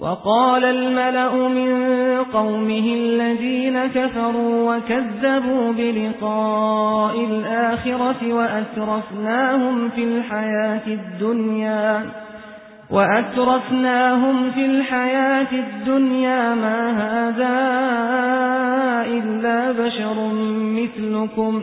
وقال الملأ من قومه الذين كفروا وكذبوا بلقاء الآخرة وأترفناهم في الحياة الدنيا وأترفناهم في الحياة الدنيا ما هذا إلا بشر مثلكم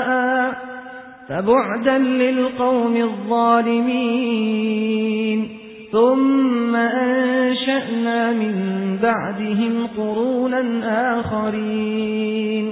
فبعدا للقوم الظالمين. ثم أنشأنا من بعدهم قرونا آخرين.